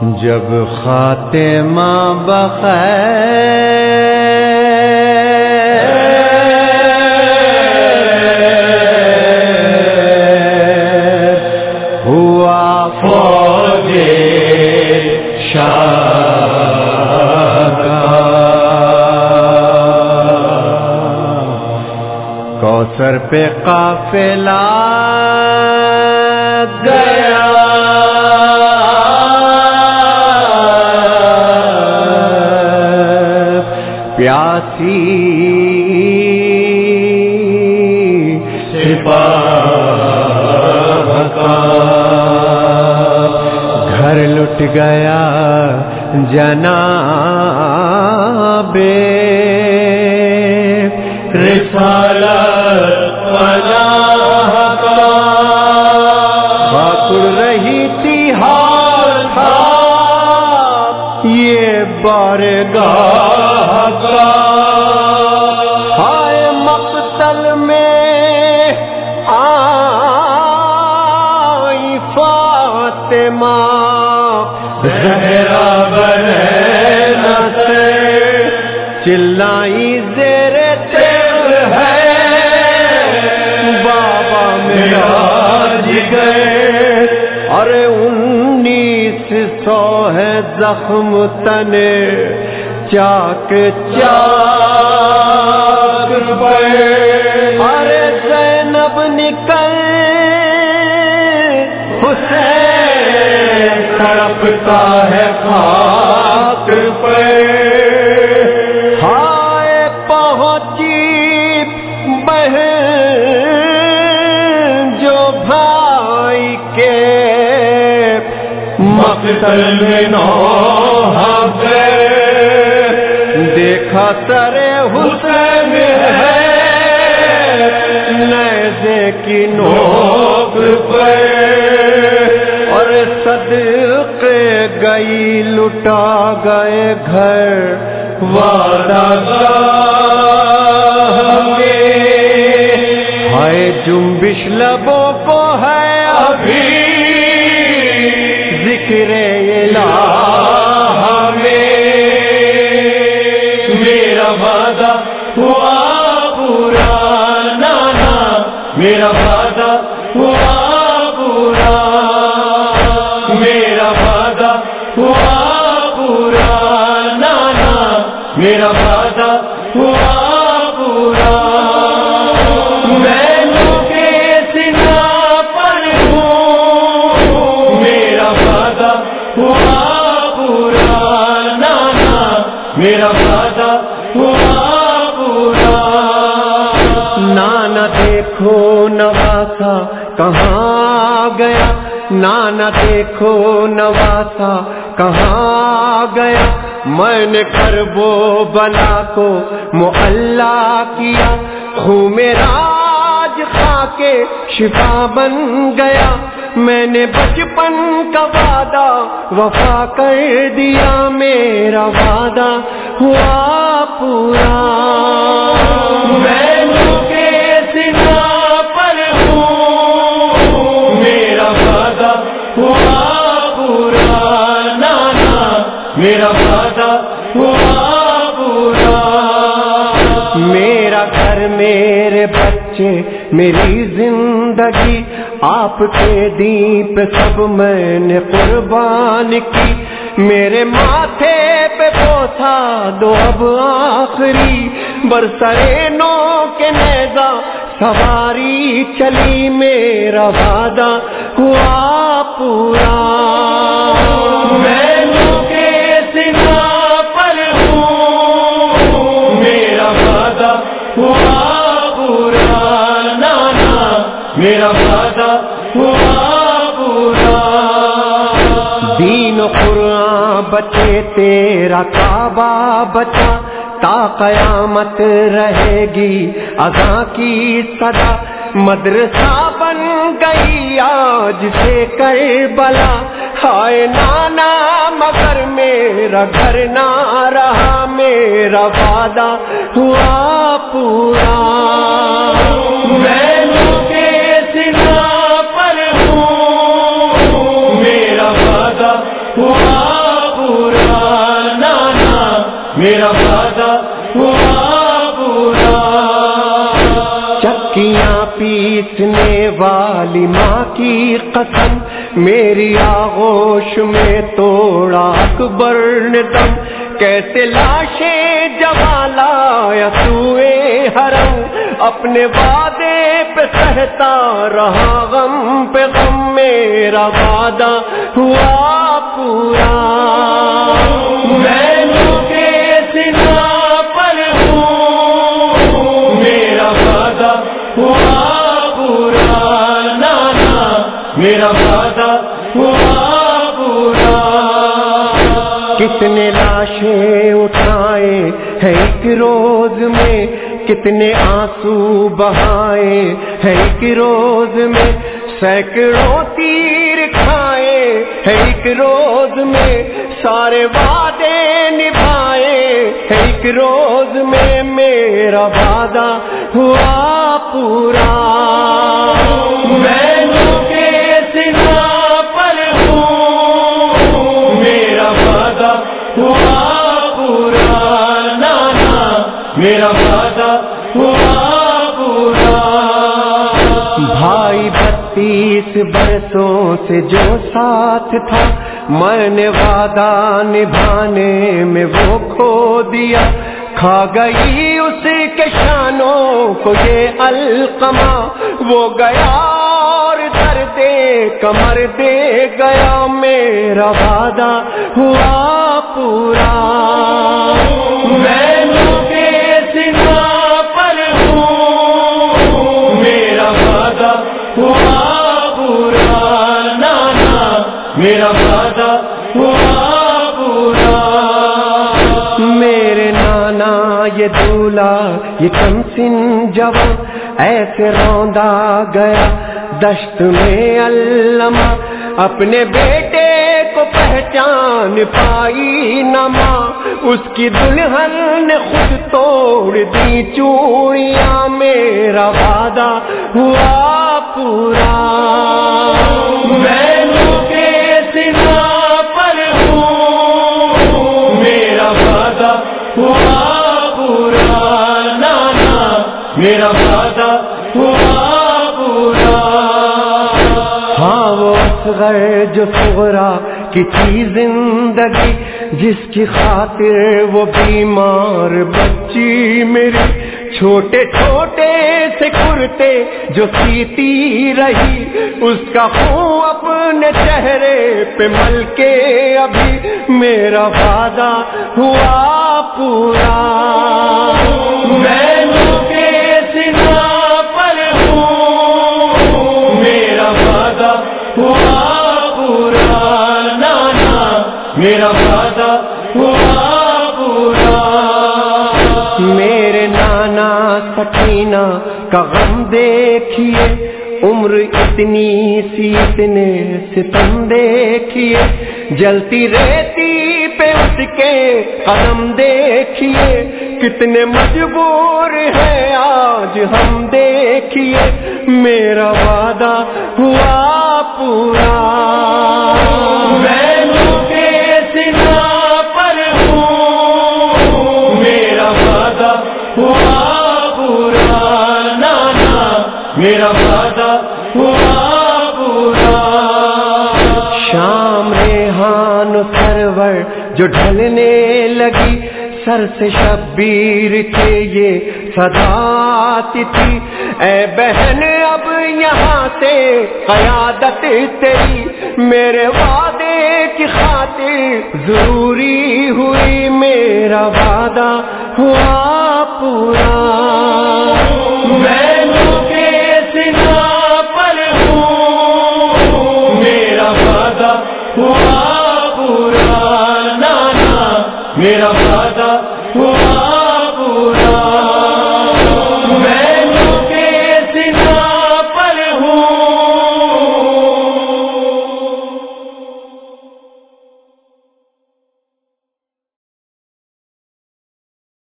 جب خاتمہ بخیر ہوا فوج شاہ کا۔ کوثر پہ قافلہ گیا۔ پیاسی گھر لٹ گیا جنا بے باقر رہی تھی ہار تھا یہ بار چلائی زیر تیر ہے۔ بابا میرا گئے۔ ارے انیس سو ہے زخم تنے۔ چاک چاک پہ ارے زینب نکل، حسین تڑپتا ہے خاک پہ ہائے پہنچی بہن جو بھائی کے مقتل میں نو دیکھا سرے حسین ہے۔ نیزے کی نوک پہ اور صدقے گئی لٹا گئے گھر۔ وعدہ ہائے جنبش لبوں کو ہے ابھی۔ ذکر ہوا پورا نانا، میرا وعدہ ہوا میں ہوں، میرا پورا نانا، میرا وعدہ ہوا پورا۔ نانا دیکھو نواسا، کہاں گیا؟ نانا دیکھو نواسا، کہاں گیا؟ میں نے کر وہ بلا کو معلّہ کیا۔ ہوں میرا کھا کے شفا بن گیا۔ میں نے بچپن کا وعدہ وفا کر دیا، میرا وعدہ ہوا پورا۔ میرا وعدہ ہوا پورا۔ میرا گھر میرے بچے میری زندگی آپ کے دیپ سب میں نے قربان کی۔ میرے ماتھے پہ پوسا دو اب آخری۔ برسرے نو کے نیزا سواری چلی میرا وعدہ ہوا پورا۔ میں میرا وعدہ ہوا پورا۔ دین قرآن بچے، تیرا کعبہ بچا۔ تا قیامت رہے گی اذا کی صدا۔ مدرسہ بن گئی، آج سے کر بلا ہائے نانا، مگر میرا گھر نہ رہا۔ میرا وعدہ ہوا پورا۔ میرا وعدہ ہوا پورا چکیاں پیسنے والی ماں کی قسم، میری آغوش میں توڑا اکبر نے دم۔ کیسے لاشیں جمالا یا سوئے حرم، اپنے وعدے پہ سہتا رہا غم پہ غم، میرا وعدہ ہوا پورا۔ میرا وعدہ ہوا پورا۔ کتنے لاشیں اٹھائے ہیں ایک روز میں، کتنے آنسو بہائے ہیں ایک روز میں۔ سینکڑوں تیر کھائے ہیں ایک روز میں، سارے وعدے نبھائے ہیں ایک روز میں۔ میرا وعدہ ہوا پورا۔ ہوا پورا بھائی بتیس برسوں سے جو ساتھ تھا میں نے وعدہ نبھانے میں وہ کھو دیا۔ کھا گئی اس کے شانوں کو یہ القما وہ گیا اور در دے کمر دے گیا۔ میرا وعدہ ہوا پورا۔ میرا وعدہ ہوا پورا۔ میرے نانا، یہ دولا یہ کم سن جوان، ایسے روندا گیا۔ دشت میں علامہ، اپنے بیٹے کو پہچان پائی نما اس کی دلہن نے خود توڑ دی چوڑیاں میرا وعدہ ہوا پورا۔ میرا وعدہ ہوا پورا۔ ہاں وہ اصغر جو سغرا کی تھی زندگی، جس کی خاطر وہ بیمار بچی میری۔ چھوٹے چھوٹے سے کرتے جو سیتی رہی، اس کا خون اپنے چہرے پہ مل کے ابھی میرا وعدہ ہوا پورا۔ میرا وعدہ ہوا پورا۔ میرے نانا سکینہ کا غم دیکھیے، عمر اتنی سی اتنے ستم دیکھیے۔ جلتی رہتی پہ اس کے قدم دیکھیے۔ کتنے مجبور ہیں آج ہم دیکھیے۔ میرا وعدہ ہوا پورا۔ میرا وعدہ ہوا پورا۔ شام ریحان سرور جو ڈھلنے لگی۔ سر سے شبیر کے یہ صداتی تھی۔ اے بہن، اب یہاں سے قیادت تیری۔ میرے وعدے کی خاطر ضروری ہوئی۔ میرا وعدہ ہوا پورا۔ میرا وعدہ ہوا۔